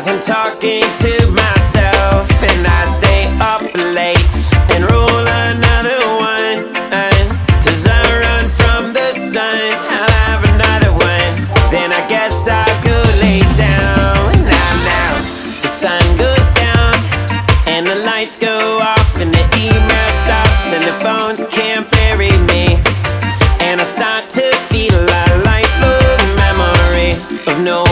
As I'm talking to myself, and I stay up late and roll another one. Cause I run from the sun, I'll have another one. Then I guess I'll go lay down. Now, now, the sun goes down, and the lights go off, and the email stops, and the phones can't bury me. And I start to feel a lifelong memory of no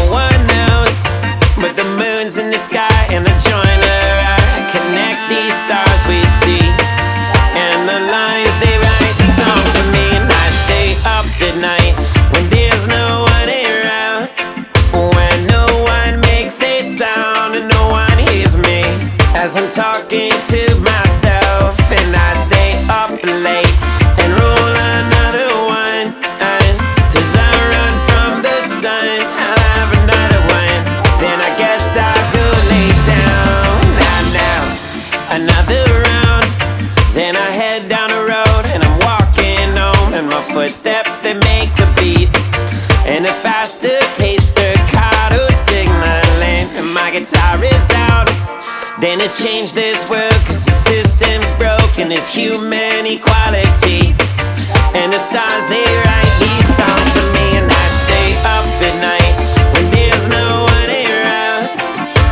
the sky and the joiner. I connect these stars we see, and the lines they write the song for me. And I stay up at night when there's no one around, when no one makes a sound and no one hears me as I'm talking footsteps that make the beat and a faster paced staccato signaling. And my guitar is out. Then it's changed this world, cause the system's broken. It's human equality. And the stars, they write these songs for me, and I stay up at night when there's no one around.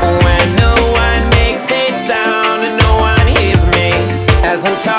When no one makes a sound, and no one hears me as I'm talking.